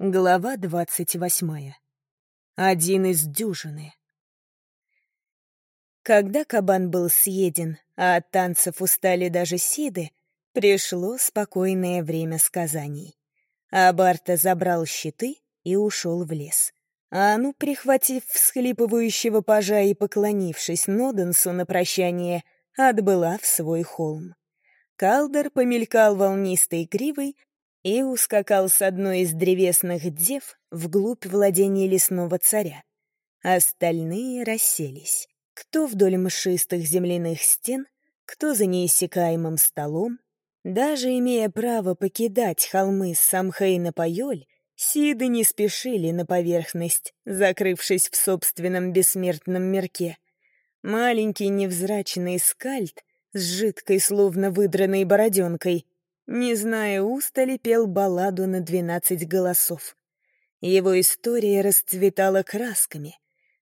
Глава двадцать восьмая. Один из дюжины. Когда кабан был съеден, а от танцев устали даже сиды, пришло спокойное время сказаний. Абарта забрал щиты и ушел в лес. А Ану, прихватив всхлипывающего пажа и поклонившись Ноденсу на прощание, отбыла в свой холм. Калдер помелькал волнистой кривой, и ускакал с одной из древесных дев вглубь владения лесного царя. Остальные расселись. Кто вдоль мшистых земляных стен, кто за неиссякаемым столом. Даже имея право покидать холмы Самхейна-Пайоль, Сиды не спешили на поверхность, закрывшись в собственном бессмертном мирке. Маленький невзрачный скальд с жидкой, словно выдранной бороденкой, не зная устали, пел балладу на двенадцать голосов. Его история расцветала красками.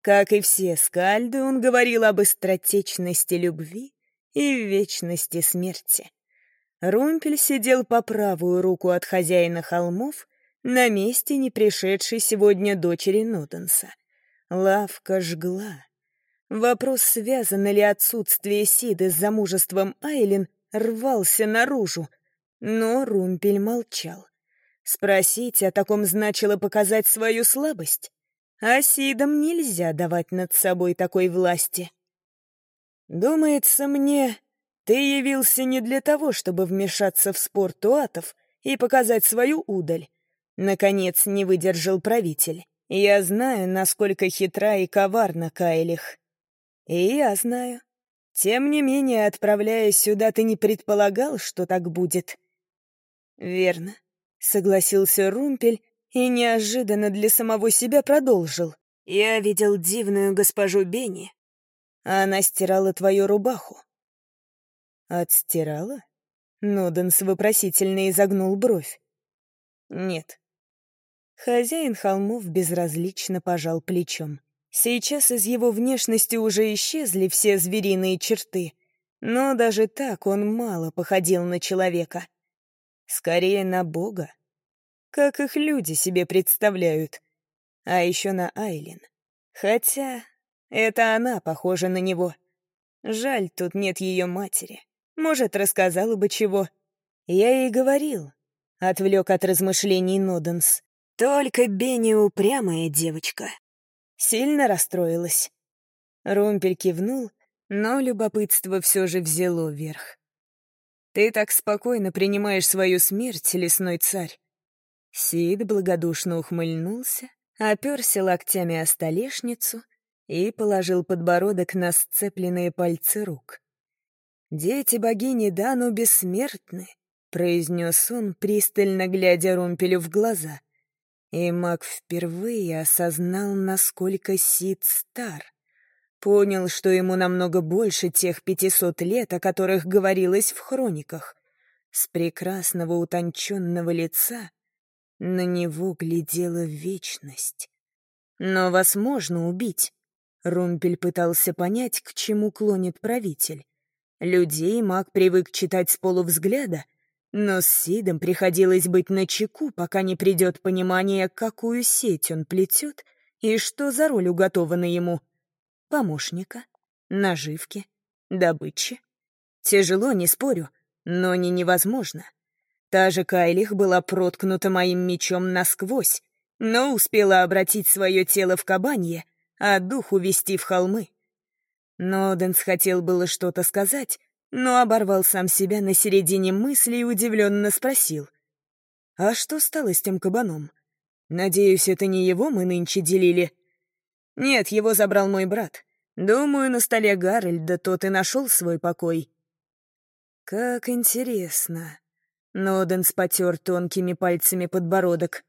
Как и все скальды, он говорил об быстротечности любви и вечности смерти. Румпель сидел по правую руку от хозяина холмов, на месте не пришедшей сегодня дочери Нотенса. Лавка жгла. Вопрос, связано ли отсутствие Сиды с замужеством Айлин, рвался наружу, но Румпель молчал. Спросить о таком значило показать свою слабость. А Сидам нельзя давать над собой такой власти. «Думается мне, ты явился не для того, чтобы вмешаться в спор туатов и показать свою удаль». Наконец не выдержал правитель. «Я знаю, насколько хитра и коварна Кайлих». «И я знаю. Тем не менее, отправляясь сюда, ты не предполагал, что так будет. «Верно», — согласился Румпель и неожиданно для самого себя продолжил. «Я видел дивную госпожу Бенни. Она стирала твою рубаху». «Отстирала?» Ноденс вопросительно изогнул бровь. «Нет». Хозяин холмов безразлично пожал плечом. Сейчас из его внешности уже исчезли все звериные черты, но даже так он мало походил на человека. Скорее на Бога. Как их люди себе представляют. А еще на Айлин. Хотя это она похожа на него. Жаль, тут нет ее матери. Может, рассказала бы чего. Я ей говорил. Отвлек от размышлений Ноденс. Только Бенни упрямая девочка. Сильно расстроилась. Румпель кивнул, но любопытство все же взяло верх. Ты так спокойно принимаешь свою смерть, лесной царь. Сид благодушно ухмыльнулся, оперся локтями о столешницу и положил подбородок на сцепленные пальцы рук. «Дети богини Дану бессмертны», — произнес он, пристально глядя Румпелю в глаза. И маг впервые осознал, насколько Сид стар. Понял, что ему намного больше тех пятисот лет, о которых говорилось в хрониках. С прекрасного утонченного лица на него глядела вечность. Но вас можно убить. Румпель пытался понять, к чему клонит правитель. Людей маг привык читать с полувзгляда, но с Сидом приходилось быть начеку, пока не придет понимание, какую сеть он плетет и что за роль уготована ему — помощника, наживки, добычи. Тяжело, не спорю, но не невозможно. Та же Кайлих была проткнута моим мечом насквозь, но успела обратить свое тело в кабанье, а дух увести в холмы. Ноденс хотел было что-то сказать, но оборвал сам себя на середине мысли и удивленно спросил. «А что стало с тем кабаном? Надеюсь, это не его мы нынче делили?» «Нет, его забрал мой брат. Думаю, на столе Гарольда тот и нашел свой покой». «Как интересно». Ноденс потер тонкими пальцами подбородок.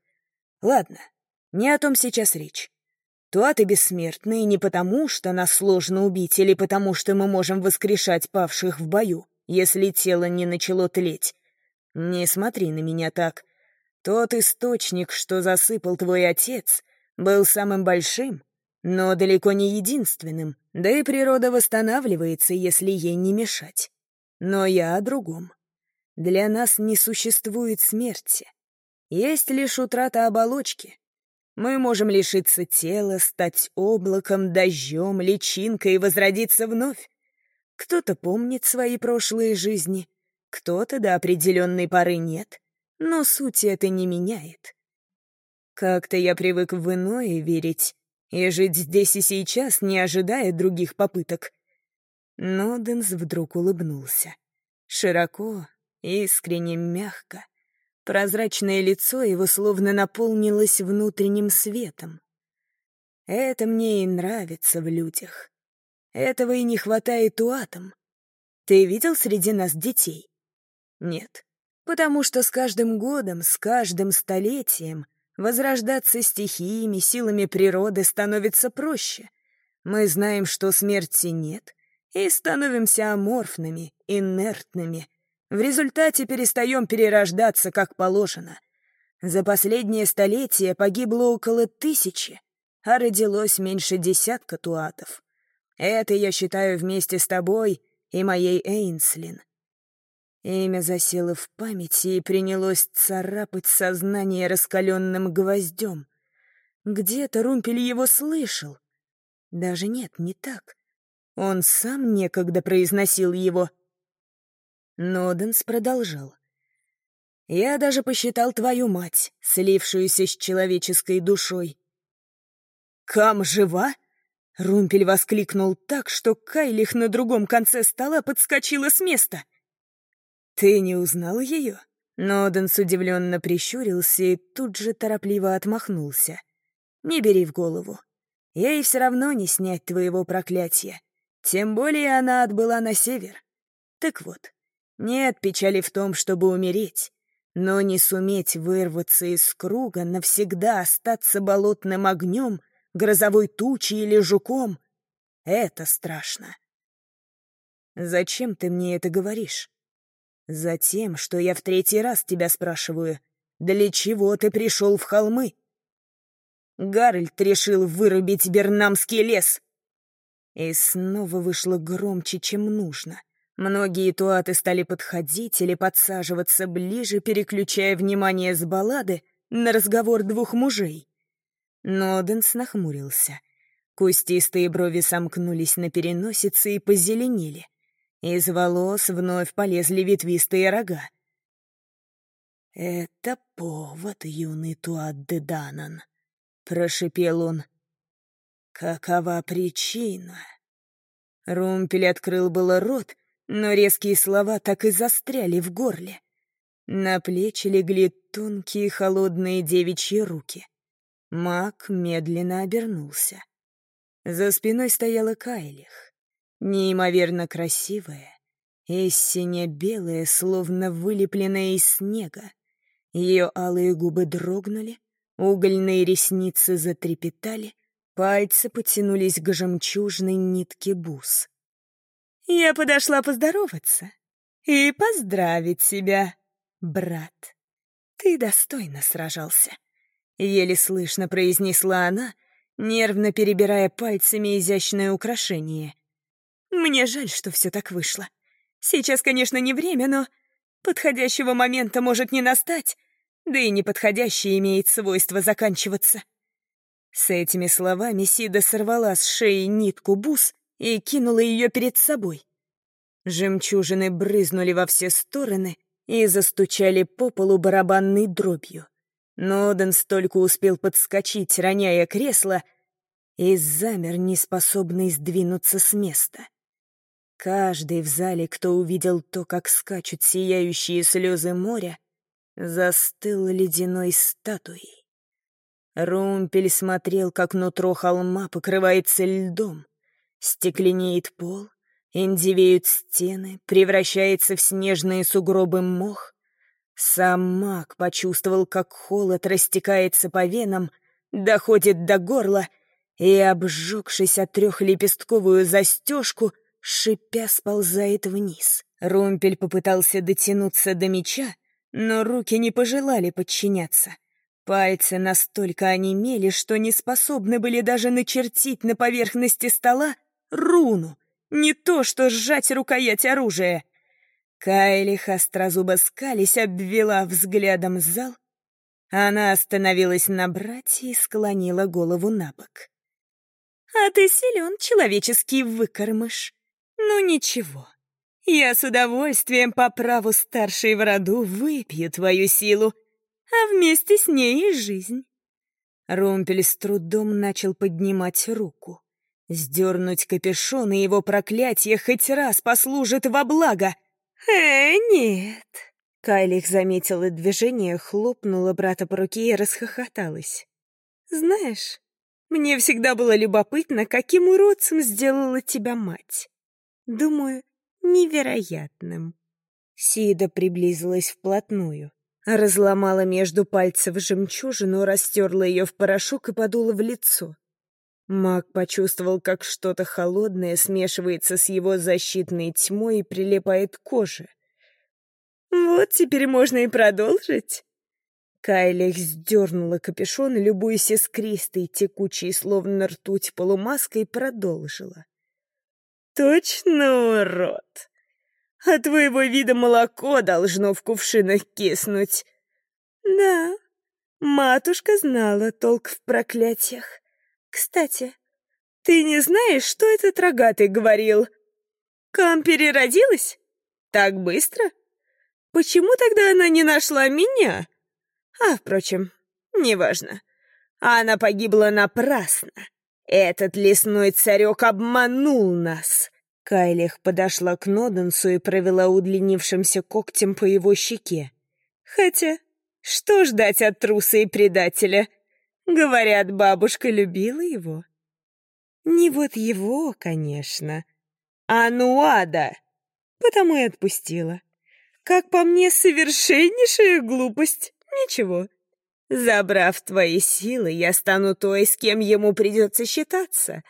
«Ладно, не о том сейчас речь. Туаты бессмертные не потому, что нас сложно убить, или потому, что мы можем воскрешать павших в бою, если тело не начало тлеть. Не смотри на меня так. Тот источник, что засыпал твой отец, был самым большим но далеко не единственным, да и природа восстанавливается, если ей не мешать. Но я о другом. Для нас не существует смерти. Есть лишь утрата оболочки. Мы можем лишиться тела, стать облаком, дождем, личинкой и возродиться вновь. Кто-то помнит свои прошлые жизни, кто-то до определенной поры нет, но суть это не меняет. Как-то я привык в иное верить и жить здесь и сейчас, не ожидая других попыток. Ноденс вдруг улыбнулся. Широко, искренне, мягко. Прозрачное лицо его словно наполнилось внутренним светом. Это мне и нравится в людях. Этого и не хватает у атом. Ты видел среди нас детей? Нет. Потому что с каждым годом, с каждым столетием возрождаться стихиями, силами природы становится проще. Мы знаем, что смерти нет, и становимся аморфными, инертными, в результате перестаем перерождаться, как положено. За последнее столетие погибло около тысячи, а родилось меньше десятка туатов. Это я считаю вместе с тобой и моей Эйнслин. Имя засело в памяти и принялось царапать сознание раскаленным гвоздем. Где-то Румпель его слышал. Даже нет, не так. Он сам некогда произносил его. Ноденс продолжал. «Я даже посчитал твою мать, слившуюся с человеческой душой». «Кам жива?» — Румпель воскликнул так, что Кайлих на другом конце стола подскочила с места. «Ты не узнал ее?» Ноденс удивленно прищурился и тут же торопливо отмахнулся. «Не бери в голову. Ей все равно не снять твоего проклятия. Тем более она отбыла на север. Так вот, нет печали в том, чтобы умереть, но не суметь вырваться из круга, навсегда остаться болотным огнем, грозовой тучей или жуком — это страшно. Зачем ты мне это говоришь? Затем, что я в третий раз тебя спрашиваю, для чего ты пришел в холмы? Гарольд решил вырубить Бернамский лес. И снова вышло громче, чем нужно. Многие туаты стали подходить или подсаживаться ближе, переключая внимание с баллады на разговор двух мужей. Ноденс нахмурился. Кустистые брови сомкнулись на переносице и позеленели. Из волос вновь полезли ветвистые рога. «Это повод, юный Туат де Данан», — прошипел он. «Какова причина?» Румпель открыл было рот, но резкие слова так и застряли в горле. На плечи легли тонкие холодные девичьи руки. Маг медленно обернулся. За спиной стояла Кайлих, неимоверно красивая, и сине-белая, словно вылепленная из снега. Ее алые губы дрогнули, угольные ресницы затрепетали, пальцы потянулись к жемчужной нитке бус. Я подошла поздороваться и поздравить тебя, брат. Ты достойно сражался. Еле слышно произнесла она, нервно перебирая пальцами изящное украшение. Мне жаль, что все так вышло. Сейчас, конечно, не время, но подходящего момента может не настать, да и неподходящий имеет свойство заканчиваться. С этими словами Сида сорвала с шеи нитку бус и кинула ее перед собой. Жемчужины брызнули во все стороны и застучали по полу барабанной дробью. Но Оден столько успел подскочить, роняя кресло, и замер, неспособный сдвинуться с места. Каждый в зале, кто увидел то, как скачут сияющие слезы моря, застыл ледяной статуей. Румпель смотрел, как нутро холма покрывается льдом, Стекленеет пол, индивеют стены, превращается в снежные сугробы мох. Сам маг почувствовал, как холод растекается по венам, доходит до горла и, обжегшись от трехлепестковую застежку, шипя сползает вниз. Румпель попытался дотянуться до меча, но руки не пожелали подчиняться. Пальцы настолько онемели, что не способны были даже начертить на поверхности стола руну, не то что сжать рукоять оружия. Кайли остразубо скались, обвела взглядом зал Она остановилась на брате и склонила голову на бок. «А ты силен, человеческий выкормыш. Ну ничего, я с удовольствием по праву старшей в роду выпью твою силу, а вместе с ней и жизнь». Румпель с трудом начал поднимать руку. Сдернуть капюшон и его проклятие хоть раз послужит во благо. «Э, нет!» Кайлих заметила движение, хлопнула брата по руке и расхохоталась. «Знаешь, мне всегда было любопытно, каким уродцем сделала тебя мать. Думаю, невероятным». Сида приблизилась вплотную. Разломала между пальцев жемчужину, растерла ее в порошок и подула в лицо. Маг почувствовал, как что-то холодное смешивается с его защитной тьмой и прилипает к коже. «Вот теперь можно и продолжить». Кайлих сдернула капюшон, любуясь искристой, текучей, словно ртуть полумаской, продолжила. «Точно урод! От твоего вида молоко должно в кувшинах киснуть. Да, матушка знала толк в проклятиях. Кстати, ты не знаешь, что этот рогатый говорил? Кам переродилась? Так быстро? Почему тогда она не нашла меня? А, впрочем, неважно. Она погибла напрасно. Этот лесной царек обманул нас. Кайлих подошла к Ноденсу и провела удлинившимся когтем по его щеке. Хотя, что ждать от труса и предателя? Говорят, бабушка любила его. Не вот его, конечно, а Нуада. Потому и отпустила. Как по мне, совершеннейшая глупость. Ничего. Забрав твои силы, я стану той, с кем ему придется считаться.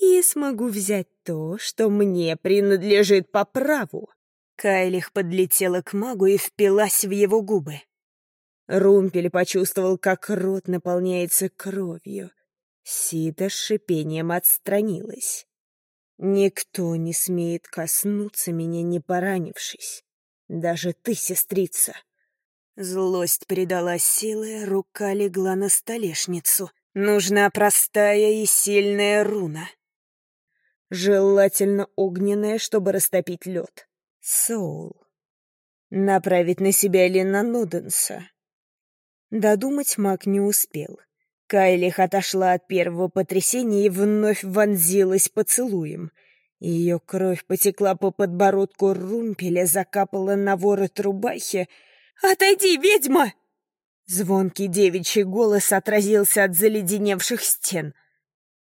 И смогу взять то, что мне принадлежит по праву. Кайлих подлетела к магу и впилась в его губы. Румпель почувствовал, как рот наполняется кровью. Сида с шипением отстранилась. «Никто не смеет коснуться меня, не поранившись. Даже ты, сестрица!» Злость придала силы, рука легла на столешницу. Нужна простая и сильная руна. Желательно огненная, чтобы растопить лед. Соул. Направить на себя или на Нуденса. Додумать маг не успел. Кайлих отошла от первого потрясения и вновь вонзилась поцелуем. Ее кровь потекла по подбородку румпеля, закапала на ворот рубахи. «Отойди, ведьма!» Звонкий девичий голос отразился от заледеневших стен.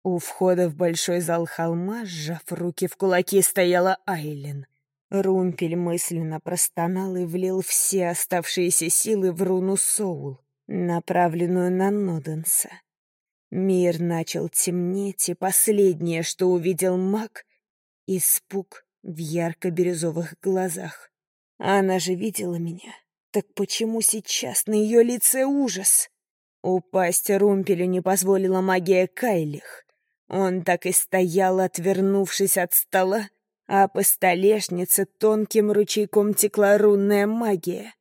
У входа в большой зал холма, сжав руки в кулаки, стояла Айлин. Румпель мысленно простонал и влил все оставшиеся силы в руну Соул направленную на Ноденса. Мир начал темнеть, и последнее, что увидел маг — испуг в ярко-бирюзовых глазах. Она же видела меня. Так почему сейчас на ее лице ужас? Упасть Румпелю не позволила магия Кайлих. Он так и стоял, отвернувшись от стола, а по столешнице тонким ручейком текла рунная магия.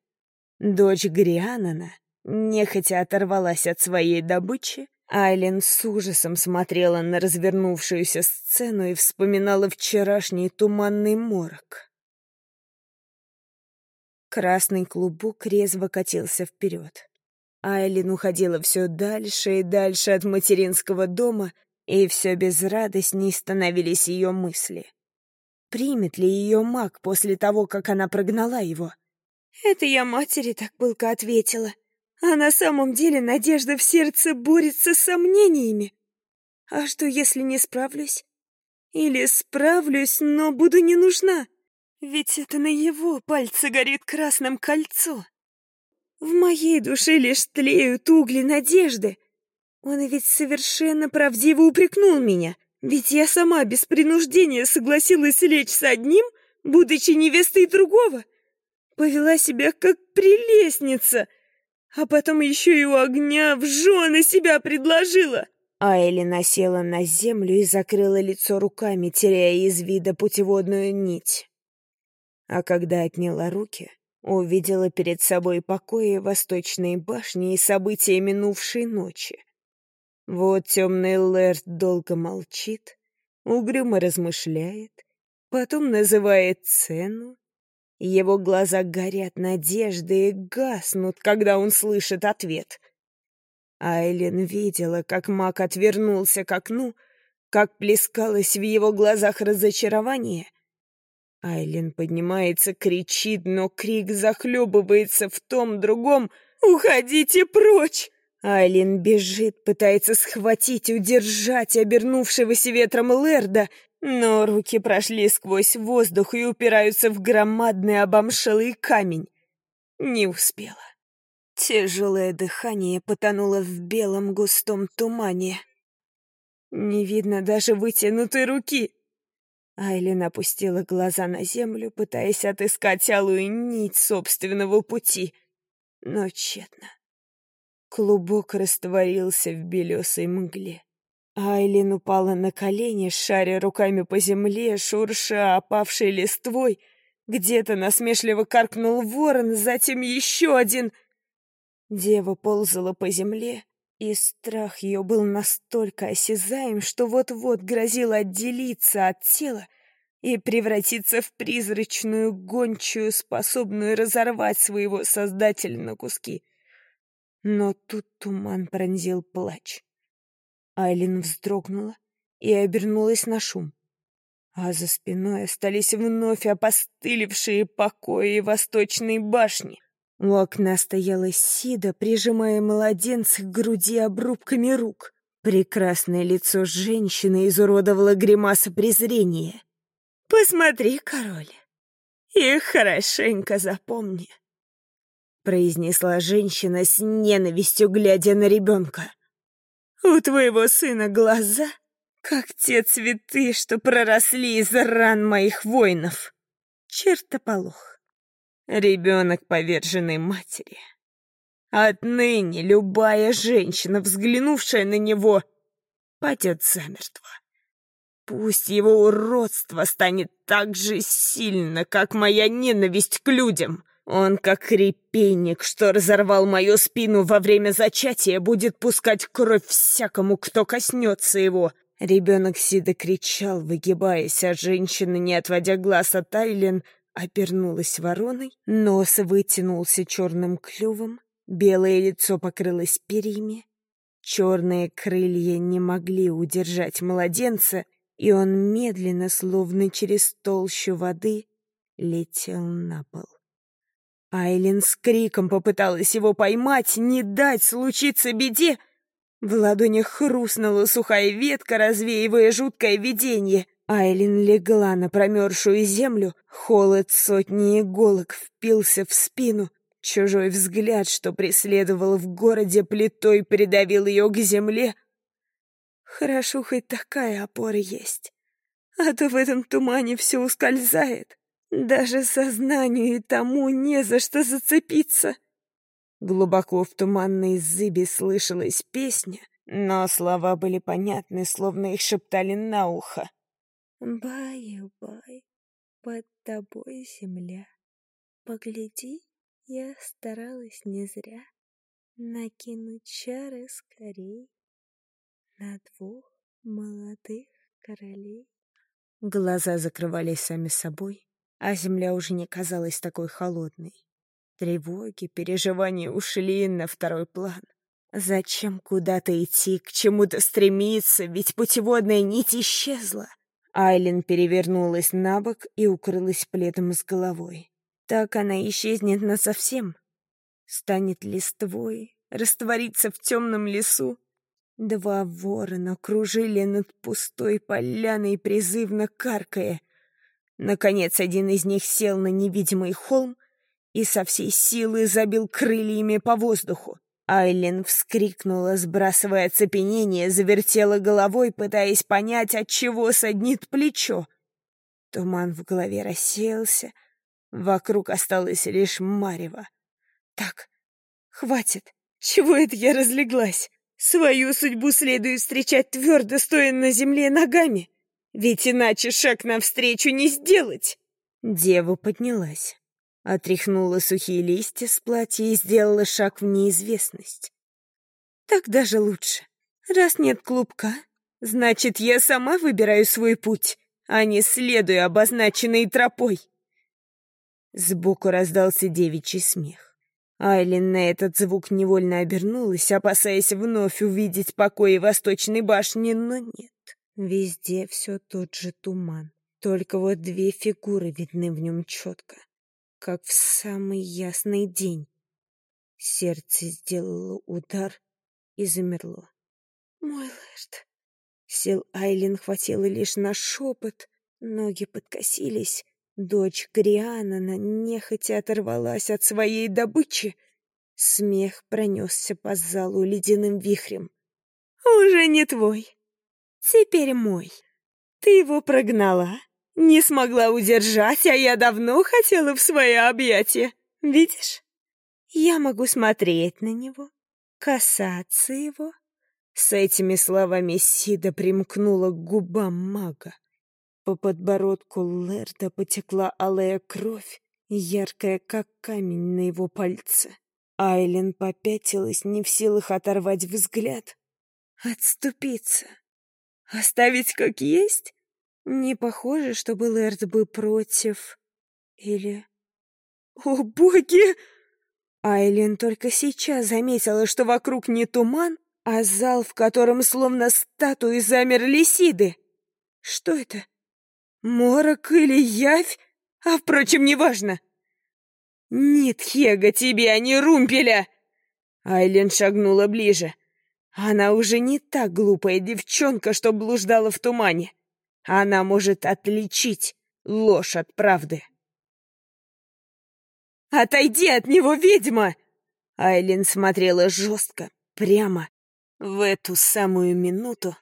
Дочь Грианана нехотя оторвалась от своей добычи, Айлен с ужасом смотрела на развернувшуюся сцену и вспоминала вчерашний туманный морок. Красный клубок резво катился вперед. Айлин уходила все дальше и дальше от материнского дома, и все безрадостней становились ее мысли. Примет ли ее маг после того, как она прогнала его? «Это я матери так пылко ответила», а на самом деле надежда в сердце борется с сомнениями. А что, если не справлюсь? Или справлюсь, но буду не нужна? Ведь это на его пальце горит красным кольцо. В моей душе лишь тлеют угли надежды. Он ведь совершенно правдиво упрекнул меня, ведь я сама без принуждения согласилась лечь с одним, будучи невестой другого. Повела себя как прелестница — а потом еще и у огня в жены себя предложила!» Айли насела на землю и закрыла лицо руками, теряя из вида путеводную нить. А когда отняла руки, увидела перед собой покои восточной башни и события минувшей ночи. Вот темный Лэрд долго молчит, угрюмо размышляет, потом называет цену. Его глаза горят надеждой и гаснут, когда он слышит ответ. Айлен видела, как маг отвернулся к окну, как плескалось в его глазах разочарование. Айлен поднимается, кричит, но крик захлебывается в том другом «Уходите прочь!» Айлин бежит, пытается схватить, удержать обернувшегося ветром Лерда, но руки прошли сквозь воздух и упираются в громадный обомшелый камень. Не успела. Тяжелое дыхание потонуло в белом густом тумане. Не видно даже вытянутой руки. Айлин опустила глаза на землю, пытаясь отыскать алую нить собственного пути, но тщетно. Клубок растворился в белесой мгле. Айлин упала на колени, шаря руками по земле, шурша опавшей листвой. Где-то насмешливо каркнул ворон, затем еще один. Дева ползала по земле, и страх ее был настолько осязаем, что вот-вот грозил отделиться от тела и превратиться в призрачную гончую, способную разорвать своего создателя на куски. Но тут туман пронзил плач. Айлин вздрогнула и обернулась на шум. А за спиной остались вновь опостылевшие покои восточной башни. У окна стояла Сида, прижимая младенца к груди обрубками рук. Прекрасное лицо женщины изуродовало гримаса презрения. «Посмотри, король, и хорошенько запомни произнесла женщина с ненавистью, глядя на ребенка. «У твоего сына глаза, как те цветы, что проросли из ран моих воинов. Чертополох. Ребенок поверженной матери. Отныне любая женщина, взглянувшая на него, падет замертво. Пусть его уродство станет так же сильно, как моя ненависть к людям. Он, как репейник, что разорвал мою спину во время зачатия, будет пускать кровь всякому, кто коснется его. Ребенок Сида кричал, выгибаясь, а женщина, не отводя глаз от Айлен, обернулась вороной, нос вытянулся черным клювом, белое лицо покрылось перьями, черные крылья не могли удержать младенца, и он медленно, словно через толщу воды, летел на пол. Айлин с криком попыталась его поймать, не дать случиться беде. В ладонях хрустнула сухая ветка, развеивая жуткое видение. Айлин легла на промерзшую землю, холод сотни иголок впился в спину. Чужой взгляд, что преследовал в городе плитой, придавил ее к земле. Хорошо, хоть такая опора есть. А то в этом тумане все ускользает. Даже сознанию тому не за что зацепиться. Глубоко в туманной зыбе слышалась песня, но слова были понятны, словно их шептали на ухо. «Баю-бай, под тобой земля. Погляди, я старалась не зря накинуть чары скорей на двух молодых королей». Глаза закрывались сами собой, а земля уже не казалась такой холодной. Тревоги, переживания ушли на второй план. Зачем куда-то идти, к чему-то стремиться, ведь путеводная нить исчезла. Айлин перевернулась на бок и укрылась пледом с головой. Так она исчезнет насовсем. Станет листвой, растворится в темном лесу. Два ворона кружили над пустой поляной, призывно каркая — Наконец, один из них сел на невидимый холм и со всей силы забил крыльями по воздуху. Айлин вскрикнула, сбрасывая оцепенение, завертела головой, пытаясь понять, от чего саднит плечо. Туман в голове рассеялся, вокруг осталось лишь марево. Так, хватит, чего это я разлеглась? Свою судьбу следует встречать твердо, стоя на земле ногами. Ведь иначе шаг навстречу не сделать. Дева поднялась. Отряхнула сухие листья с платья и сделала шаг в неизвестность. Так даже лучше. Раз нет клубка, значит, я сама выбираю свой путь, а не следую обозначенной тропой. Сбоку раздался девичий смех. Айлин на этот звук невольно обернулась, опасаясь вновь увидеть покои Восточной башни, но нет. Везде все тот же туман, только вот две фигуры видны в нем четко, как в самый ясный день. Сердце сделало удар и замерло. «Мой лэрд!» Сил Айлин хватило лишь на шепот, ноги подкосились, Дочь Грианана нехотя оторвалась от своей добычи. Смех пронесся по залу ледяным вихрем. «Уже не твой. Теперь мой. Ты его прогнала, не смогла удержать, а я давно хотела в свои объятия. Видишь? Я могу смотреть на него, касаться его». С этими словами Сида примкнула к губам мага. По подбородку Лерда потекла алая кровь, яркая, как камень на его пальце. Айлен попятилась, не в силах оторвать взгляд. Отступиться. Оставить как есть? Не похоже, чтобы Лерд был против. Или... О, боги! Айлен только сейчас заметила, что вокруг не туман, а зал, в котором словно статуи замерли сиды. Что это? Морок или явь? А, впрочем, неважно. Нет, Хега, тебе, а не румпеля! Айлен шагнула ближе. Она уже не та глупая девчонка, что блуждала в тумане. Она может отличить ложь от правды. «Отойди от него, ведьма!» Айлин смотрела жестко, прямо. В эту самую минуту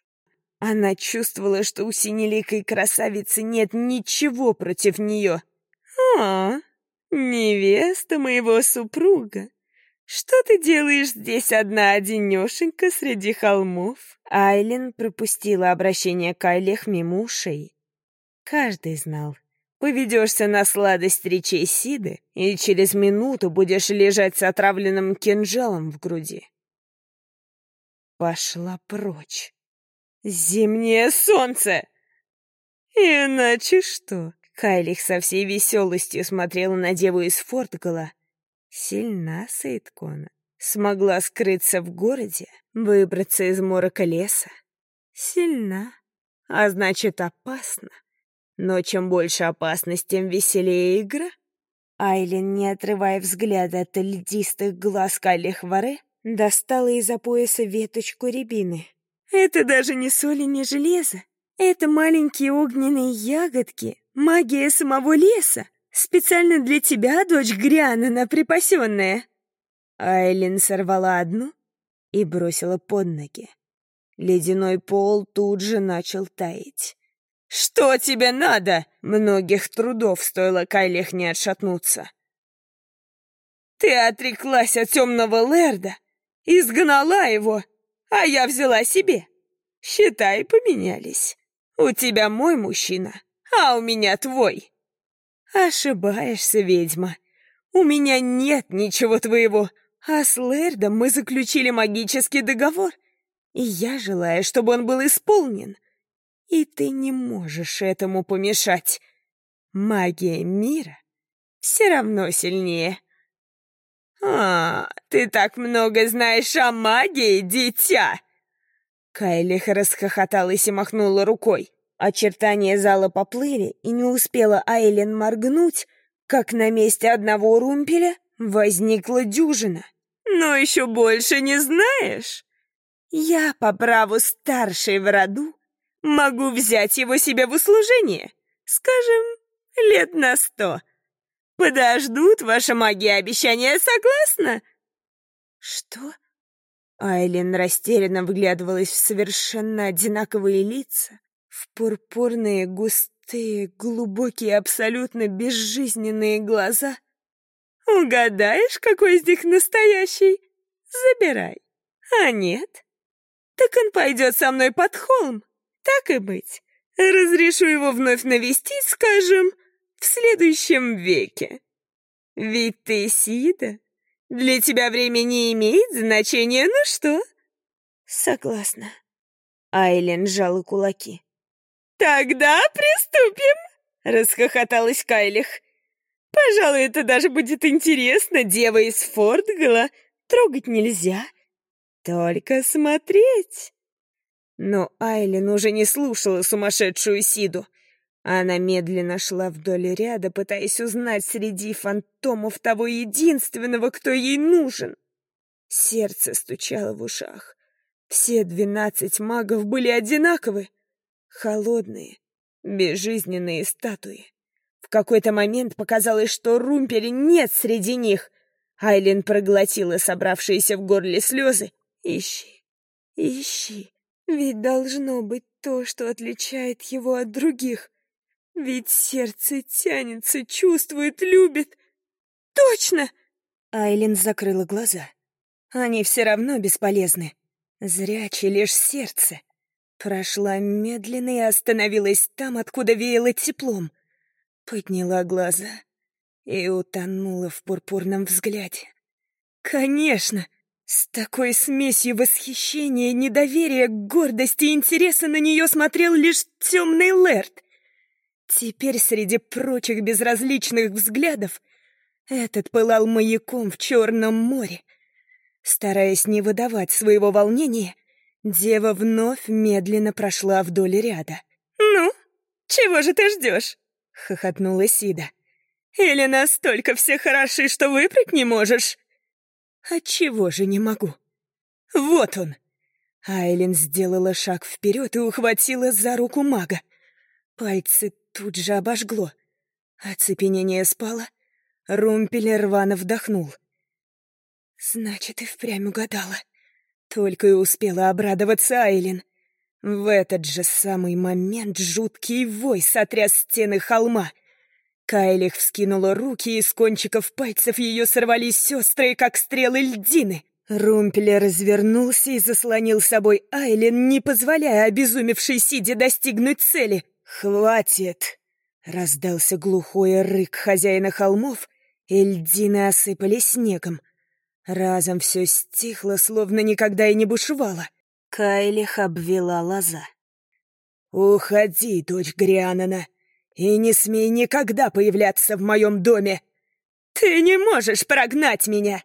она чувствовала, что у синеликой красавицы нет ничего против нее. «А, невеста моего супруга, что ты делаешь здесь одна-одинешенька среди холмов?» Айлин пропустила обращение к Айлех мимо ушей. Каждый знал. Поведешься на сладость речей Сиды, и через минуту будешь лежать с отравленным кинжалом в груди. Пошла прочь. Зимнее солнце! Иначе что? Кайлих со всей веселостью смотрела на деву из Фортгала. Сильна Сейткона. Смогла скрыться в городе, выбраться из морока леса. Сильна, а значит опасна. Но чем больше опасность, тем веселее игра. Айлин, не отрывая взгляда от льдистых глаз Кайлих Варе, достала из-за пояса веточку рябины. Это даже не соль и не железо. Это маленькие огненные ягодки, магия самого леса. Специально для тебя, дочь Грянана, припасенная. Айлин сорвала одну и бросила под ноги. Ледяной пол тут же начал таять. «Что тебе надо?» Многих трудов стоило Кайлех не отшатнуться. «Ты отреклась от темного Лерда, изгнала его, а я взяла себе. Считай, поменялись. У тебя мой мужчина, а у меня твой. Ошибаешься, ведьма. У меня нет ничего твоего, а с Лэрдом мы заключили магический договор, и я желаю, чтобы он был исполнен. И ты не можешь этому помешать. Магия мира все равно сильнее. «А, ты так много знаешь о магии, дитя!» Кайлих расхохоталась и махнула рукой. Очертания зала поплыли, и не успела Айлен моргнуть, как на месте одного румпеля возникла дюжина. «Но еще больше не знаешь? Я, по праву старшей в роду, могу взять его себе в услужение, скажем, лет на сто. Подождут ваша магия обещания, согласна?» «Что?» Айлин растерянно вглядывалась в совершенно одинаковые лица, в пурпурные, густые, глубокие, абсолютно безжизненные глаза. «Угадаешь, какой из них настоящий? Забирай. А нет? Так он пойдет со мной под холм. Так и быть. Разрешу его вновь навестить, скажем, в следующем веке. Ведь ты Сида. Для тебя время не имеет значения, ну что? Согласна. Айлен сжала кулаки. «Тогда приступим!» — расхохоталась Кайлих. «Пожалуй, это даже будет интересно. Дева из Фортгала трогать нельзя, только смотреть!» Но Айлен уже не слушала сумасшедшую Сиду. Она медленно шла вдоль ряда, пытаясь узнать среди фантомов того единственного, кто ей нужен. Сердце стучало в ушах. Все двенадцать магов были одинаковы. Холодные, безжизненные статуи. В какой-то момент показалось, что Румпеля нет среди них. Айлин проглотила собравшиеся в горле слезы. «Ищи, ищи, ведь должно быть то, что отличает его от других. Ведь сердце тянется, чувствует, любит. Точно!» Айлин закрыла глаза. «Они все равно бесполезны. Зряче лишь сердце. Прошла медленно и остановилась там, откуда веяло теплом. Подняла глаза и утонула в пурпурном взгляде. Конечно, с такой смесью восхищения, недоверия, гордости и интереса на нее смотрел лишь темный Лэрд. Теперь среди прочих безразличных взглядов этот пылал маяком в Черном море. Стараясь не выдавать своего волнения, дева вновь медленно прошла вдоль ряда. «Ну, чего же ты ждешь?» — хохотнула Сида. «Или настолько все хороши, что выпрыть не можешь?» «Отчего же не могу?» «Вот он!» Айлин сделала шаг вперед и ухватила за руку мага. Пальцы тут же обожгло. Оцепенение спало. Румпель рвано вдохнул — Значит, и впрямь угадала. Только и успела обрадоваться Айлин. В этот же самый момент жуткий вой сотряс стены холма. Кайлих вскинула руки, и с кончиков пальцев ее сорвались острые, как стрелы льдины. Румпель развернулся и заслонил собой Айлин, не позволяя обезумевшей Сиде достигнуть цели. «Хватит!» — раздался глухой рык хозяина холмов, и льдины осыпались снегом. Разом все стихло, словно никогда и не бушевало. Кайлих обвела лоза. «Уходи, дочь Грианана, и не смей никогда появляться в моем доме!» «Ты не можешь прогнать меня!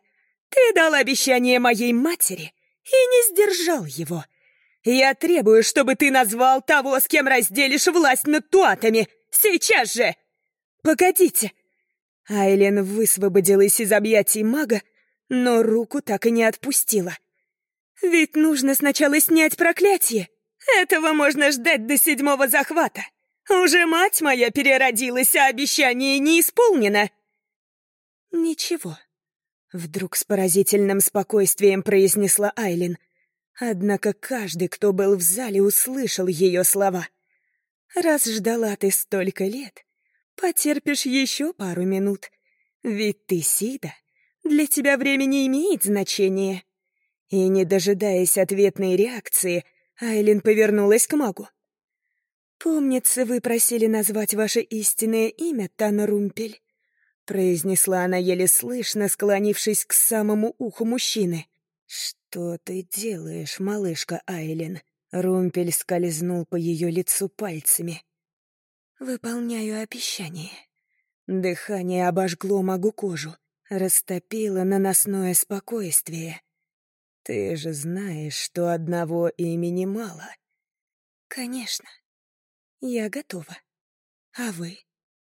Ты дал обещание моей матери и не сдержал его. Я требую, чтобы ты назвал того, с кем разделишь власть над туатами! Сейчас же!» «Погодите!» Айлен высвободилась из объятий мага но руку так и не отпустила. «Ведь нужно сначала снять проклятие. Этого можно ждать до седьмого захвата. Уже мать моя переродилась, а обещание не исполнено». «Ничего», — вдруг с поразительным спокойствием произнесла Айлин. Однако каждый, кто был в зале, услышал ее слова. «Раз ждала ты столько лет, потерпишь еще пару минут. Ведь ты Сида, для тебя время не имеет значения». И, не дожидаясь ответной реакции, Айлин повернулась к магу. «Помнится, вы просили назвать ваше истинное имя, Тана Румпель», — произнесла она еле слышно, склонившись к самому уху мужчины. «Что ты делаешь, малышка Айлин?» Румпель скользнул по ее лицу пальцами. «Выполняю обещание». Дыхание обожгло магу кожу растопило наносное спокойствие. Ты же знаешь, что одного имени мало. Конечно. Я готова. А вы,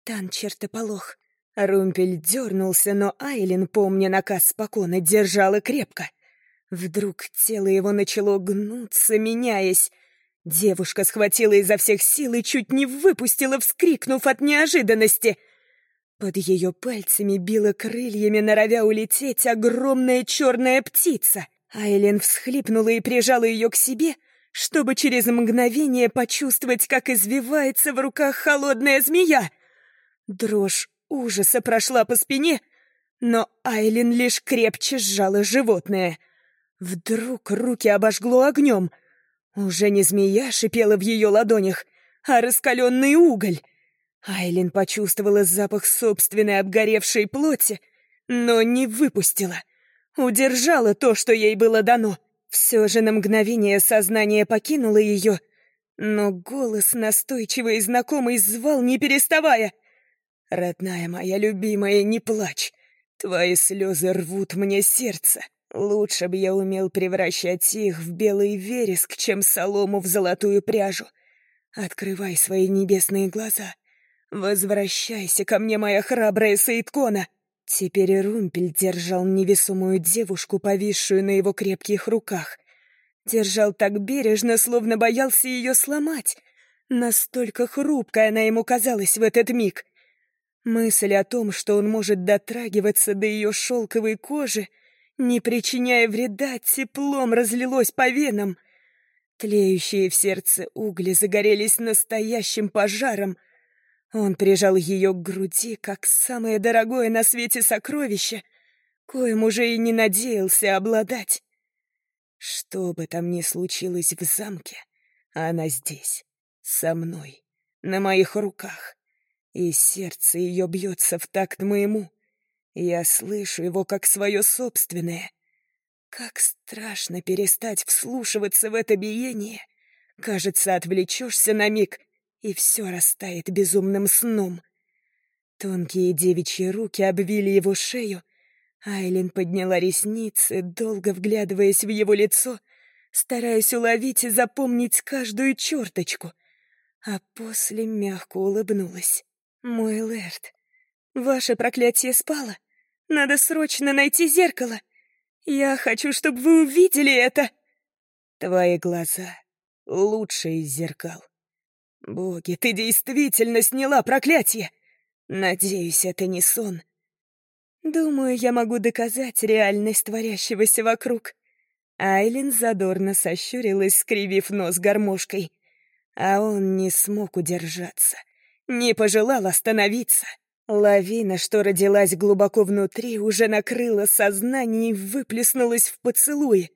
Тан Чертополох? Румпель дернулся, но Айлин, помня наказ спокойно, держала крепко. Вдруг тело его начало гнуться, меняясь. Девушка схватила изо всех сил и чуть не выпустила, вскрикнув от неожиданности — под ее пальцами била крыльями, норовя улететь, огромная черная птица. Айлен всхлипнула и прижала ее к себе, чтобы через мгновение почувствовать, как извивается в руках холодная змея. Дрожь ужаса прошла по спине, но Айлен лишь крепче сжала животное. Вдруг руки обожгло огнем. Уже не змея шипела в ее ладонях, а раскаленный уголь — Айлин почувствовала запах собственной обгоревшей плоти но не выпустила. Удержала то, что ей было дано. Все же на мгновение сознание покинуло ее, но голос настойчивый и знакомый звал, не переставая. «Родная моя любимая, не плачь. Твои слезы рвут мне сердце. Лучше бы я умел превращать их в белый вереск, чем солому в золотую пряжу. Открывай свои небесные глаза. Возвращайся ко мне, моя храбрая Саидкона. Теперь Румпель держал невесомую девушку, повисшую на его крепких руках. Держал так бережно, словно боялся ее сломать. Настолько хрупкой она ему казалась в этот миг. Мысль о том, что он может дотрагиваться до ее шелковой кожи, не причиняя вреда, теплом разлилось по венам. Тлеющие в сердце угли загорелись настоящим пожаром, он прижал ее к груди, как самое дорогое на свете сокровище, коим уже и не надеялся обладать. Что бы там ни случилось в замке, она здесь, со мной, на моих руках, и сердце ее бьется в такт моему. Я слышу его как свое собственное. Как страшно перестать вслушиваться в это биение. Кажется, отвлечешься на миг — и все растает безумным сном. Тонкие девичьи руки обвили его шею. Айлин подняла ресницы, долго вглядываясь в его лицо, стараясь уловить и запомнить каждую черточку, а после мягко улыбнулась. «Мой Лэрд, ваше проклятие спало. Надо срочно найти зеркало. Я хочу, чтобы вы увидели это!» «Твои глаза — лучшие из зеркал», «Боги, ты действительно сняла проклятие! Надеюсь, это не сон». «Думаю, я могу доказать реальность творящегося вокруг». Айлин задорно сощурилась, скривив нос гармошкой. А он не смог удержаться, не пожелал остановиться. Лавина, что родилась глубоко внутри, уже накрыла сознание и выплеснулась в поцелуи.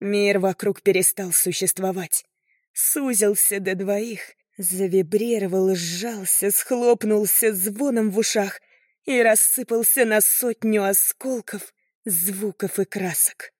Мир вокруг перестал существовать. Сузился до двоих, Завибрировал, сжался, схлопнулся звоном в ушах и рассыпался на сотню осколков, звуков и красок.